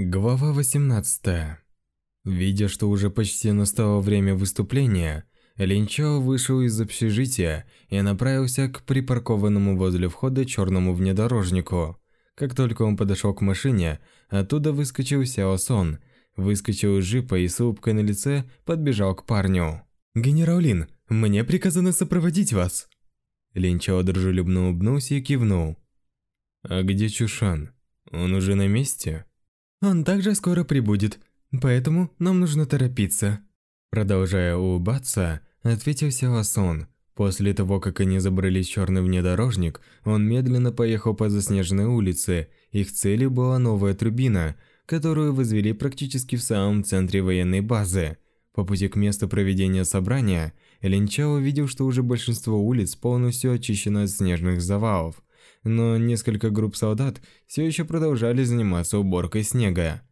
Глава 18. Видя, что уже почти настало время выступления, Линчао вышел из общежития и направился к припаркованному возле входа черному внедорожнику. Как только он подошел к машине, оттуда выскочил Сяо Сон, выскочил из жипа и с улыбкой на лице подбежал к парню. «Генерал Лин, мне приказано сопроводить вас!» Линчао дружелюбно улыбнулся и кивнул. «А где Чушан? Он уже на месте?» Он также скоро прибудет, поэтому нам нужно торопиться». Продолжая улыбаться, ответил Селасон. После того, как они забрались в черный внедорожник, он медленно поехал по заснеженной улице. Их целью была новая трубина, которую возвели практически в самом центре военной базы. По пути к месту проведения собрания, Линча увидел, что уже большинство улиц полностью очищено от снежных завалов но несколько групп солдат все еще продолжали заниматься уборкой снега.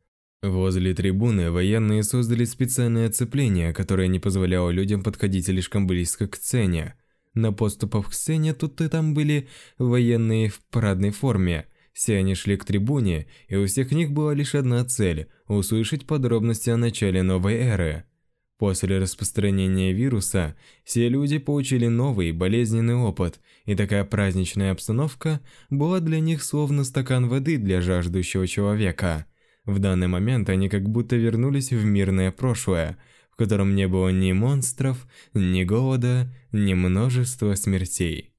Возле трибуны военные создали специальное оцепление, которое не позволяло людям подходить слишком близко к сцене. На подступах к сцене тут и там были военные в парадной форме. Все они шли к трибуне, и у всех них была лишь одна цель – услышать подробности о начале новой эры – После распространения вируса все люди получили новый болезненный опыт, и такая праздничная обстановка была для них словно стакан воды для жаждущего человека. В данный момент они как будто вернулись в мирное прошлое, в котором не было ни монстров, ни голода, ни множества смертей.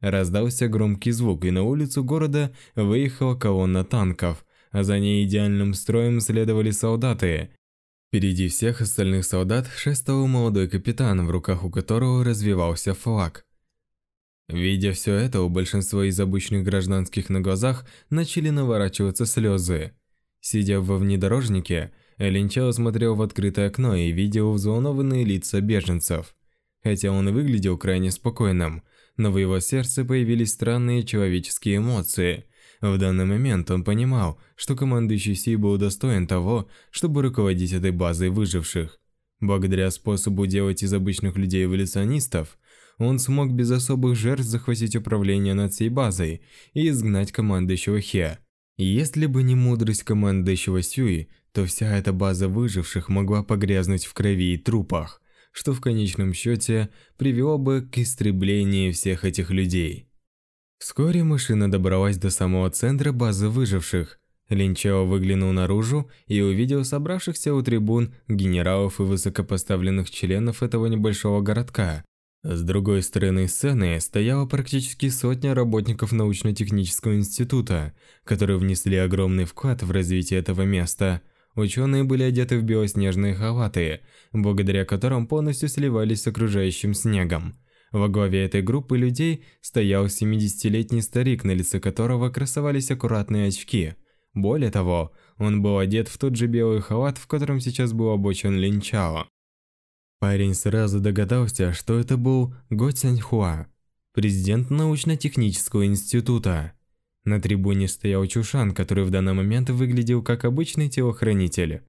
Раздался громкий звук, и на улицу города выехала колонна танков, а за ней идеальным строем следовали солдаты, Впереди всех остальных солдат шествовал молодой капитан, в руках у которого развивался флаг. Видя все это, у большинства из обычных гражданских на глазах начали наворачиваться слезы. Сидя во внедорожнике, Элинчао смотрел в открытое окно и видел взволнованные лица беженцев. Хотя он и выглядел крайне спокойным, но в его сердце появились странные человеческие эмоции, в данный момент он понимал, что командующий Си был достоин того, чтобы руководить этой базой выживших. Благодаря способу делать из обычных людей эволюционистов, он смог без особых жертв захватить управление над всей базой и изгнать командующего Хе. Если бы не мудрость командующего Сюи, то вся эта база выживших могла погрязнуть в крови и трупах, что в конечном счете привело бы к истреблению всех этих людей. Вскоре машина добралась до самого центра базы выживших. Линчао выглянул наружу и увидел собравшихся у трибун генералов и высокопоставленных членов этого небольшого городка. С другой стороны сцены стояла практически сотня работников научно-технического института, которые внесли огромный вклад в развитие этого места. Ученые были одеты в белоснежные халаты, благодаря которым полностью сливались с окружающим снегом. Во главе этой группы людей стоял 70-летний старик, на лице которого красовались аккуратные очки. Более того, он был одет в тот же белый халат, в котором сейчас был обочен Линчао. Парень сразу догадался, что это был Го Цяньхуа, президент научно-технического института. На трибуне стоял Чушан, который в данный момент выглядел как обычный телохранитель.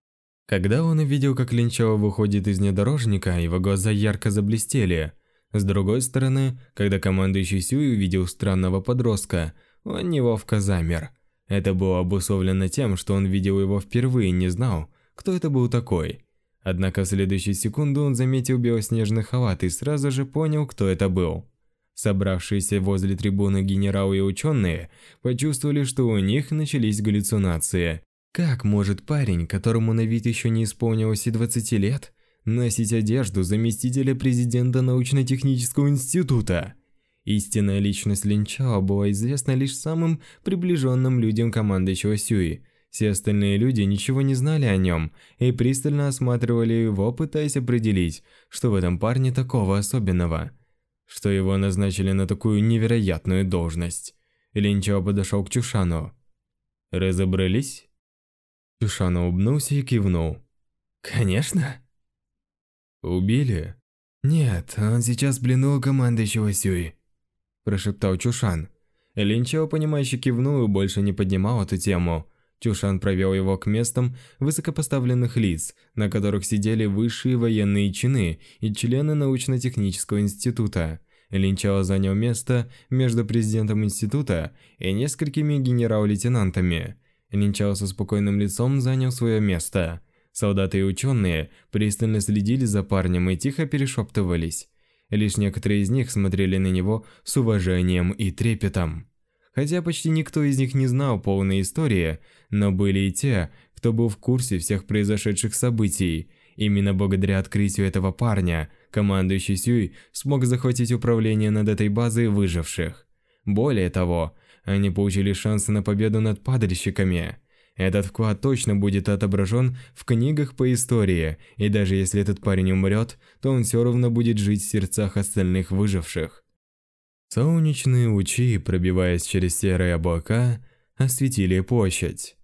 Когда он увидел, как Линчао выходит из внедорожника, его глаза ярко заблестели – с другой стороны, когда командующий Сюй увидел странного подростка, он неловко замер. Это было обусловлено тем, что он видел его впервые и не знал, кто это был такой. Однако в следующую секунду он заметил белоснежный халат и сразу же понял, кто это был. Собравшиеся возле трибуны генералы и ученые почувствовали, что у них начались галлюцинации. Как может парень, которому на вид еще не исполнилось и 20 лет, носить одежду заместителя президента научно-технического института. Истинная личность Линчао была известна лишь самым приближенным людям командующего Сюи. Все остальные люди ничего не знали о нем и пристально осматривали его, пытаясь определить, что в этом парне такого особенного, что его назначили на такую невероятную должность. Линчао подошел к Чушану. «Разобрались?» Чушан улыбнулся и кивнул. «Конечно!» «Убили?» «Нет, он сейчас в плену командующего Сюи», – прошептал Чушан. Линчао, понимающе кивнул и больше не поднимал эту тему. Чушан провел его к местам высокопоставленных лиц, на которых сидели высшие военные чины и члены научно-технического института. Линчао занял место между президентом института и несколькими генерал-лейтенантами. Линчао со спокойным лицом занял свое место – Солдаты и ученые пристально следили за парнем и тихо перешептывались. Лишь некоторые из них смотрели на него с уважением и трепетом. Хотя почти никто из них не знал полной истории, но были и те, кто был в курсе всех произошедших событий. Именно благодаря открытию этого парня, командующий Сюй смог захватить управление над этой базой выживших. Более того, они получили шансы на победу над падальщиками – этот вклад точно будет отображен в книгах по истории, и даже если этот парень умрет, то он все равно будет жить в сердцах остальных выживших. Солнечные лучи, пробиваясь через серые облака, осветили площадь.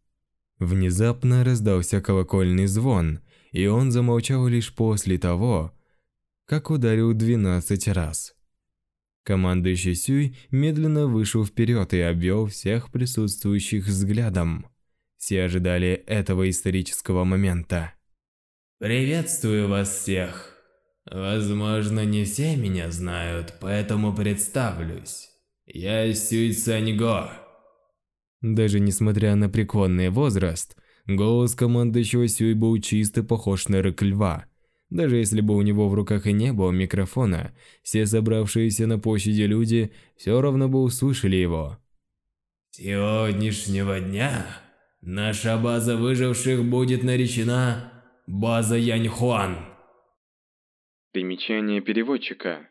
Внезапно раздался колокольный звон, и он замолчал лишь после того, как ударил 12 раз. Командующий Сюй медленно вышел вперед и обвел всех присутствующих взглядом. Все ожидали этого исторического момента. «Приветствую вас всех!» Возможно, не все меня знают, поэтому представлюсь. Я Сюй Цаньго. Даже несмотря на преклонный возраст, голос командующего Сюй был чисто похож на рык льва. Даже если бы у него в руках и не было микрофона, все собравшиеся на площади люди все равно бы услышали его. Сегодняшнего дня Наша база выживших будет наречена «База Яньхуан». Примечание переводчика.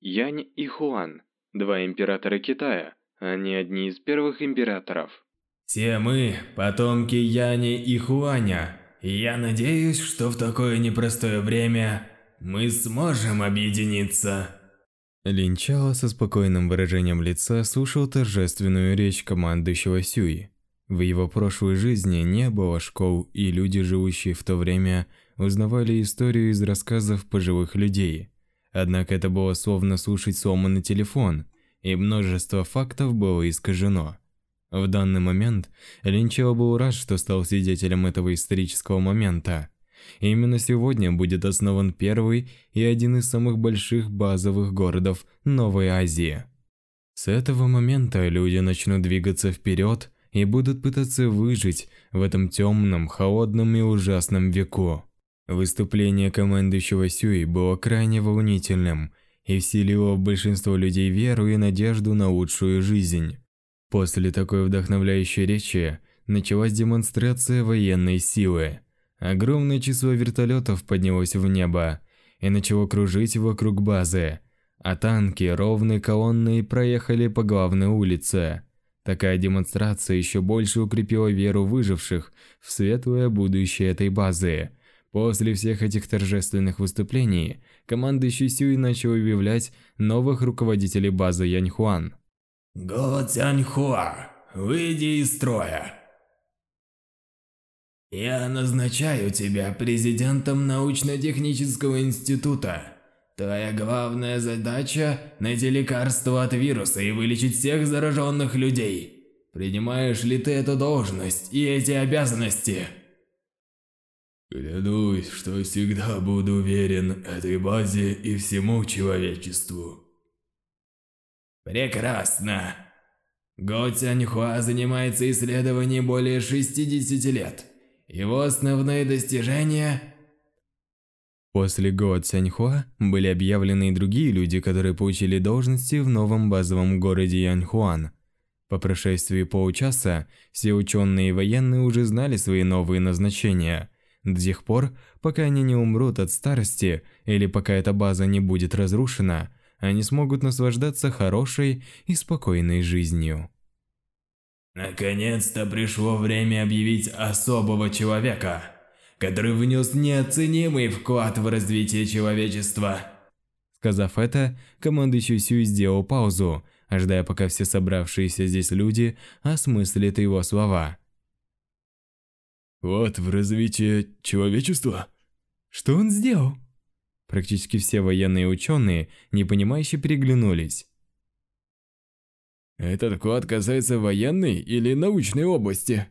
Янь и Хуан – два императора Китая, а они одни из первых императоров. Все мы – потомки Яни и Хуаня, я надеюсь, что в такое непростое время мы сможем объединиться. Линчало со спокойным выражением лица слушал торжественную речь командующего Сюи. В его прошлой жизни не было школ, и люди, живущие в то время, узнавали историю из рассказов пожилых людей. Однако это было словно слушать сломанный телефон, и множество фактов было искажено. В данный момент Линчао был рад, что стал свидетелем этого исторического момента. И именно сегодня будет основан первый и один из самых больших базовых городов Новой Азии. С этого момента люди начнут двигаться вперед – и будут пытаться выжить в этом темном, холодном и ужасном веку. Выступление командующего Сюи было крайне волнительным и вселило в большинство людей веру и надежду на лучшую жизнь. После такой вдохновляющей речи началась демонстрация военной силы. Огромное число вертолетов поднялось в небо и начало кружить вокруг базы, а танки ровной колонной проехали по главной улице, Такая демонстрация еще больше укрепила веру выживших в светлое будущее этой базы. После всех этих торжественных выступлений, команда Щисюи начала выявлять новых руководителей базы Яньхуан. «Го Цяньхуа, выйди из строя!» «Я назначаю тебя президентом научно-технического института Твоя главная задача – найти лекарство от вируса и вылечить всех зараженных людей. Принимаешь ли ты эту должность и эти обязанности? Клянусь, что всегда буду уверен этой базе и всему человечеству. Прекрасно. Го Тяньхуа занимается исследованием более 60 лет. Его основные достижения – После Гоа Цяньхуа были объявлены и другие люди, которые получили должности в новом базовом городе Яньхуан. По прошествии получаса все ученые и военные уже знали свои новые назначения, до тех пор, пока они не умрут от старости или пока эта база не будет разрушена, они смогут наслаждаться хорошей и спокойной жизнью. Наконец-то пришло время объявить особого человека который внес неоценимый вклад в развитие человечества. Сказав это, командующий Сюй сделал паузу, ожидая, пока все собравшиеся здесь люди осмыслят его слова. «Вот в развитие человечества?» «Что он сделал?» Практически все военные ученые, непонимающе переглянулись. «Этот вклад касается военной или научной области?»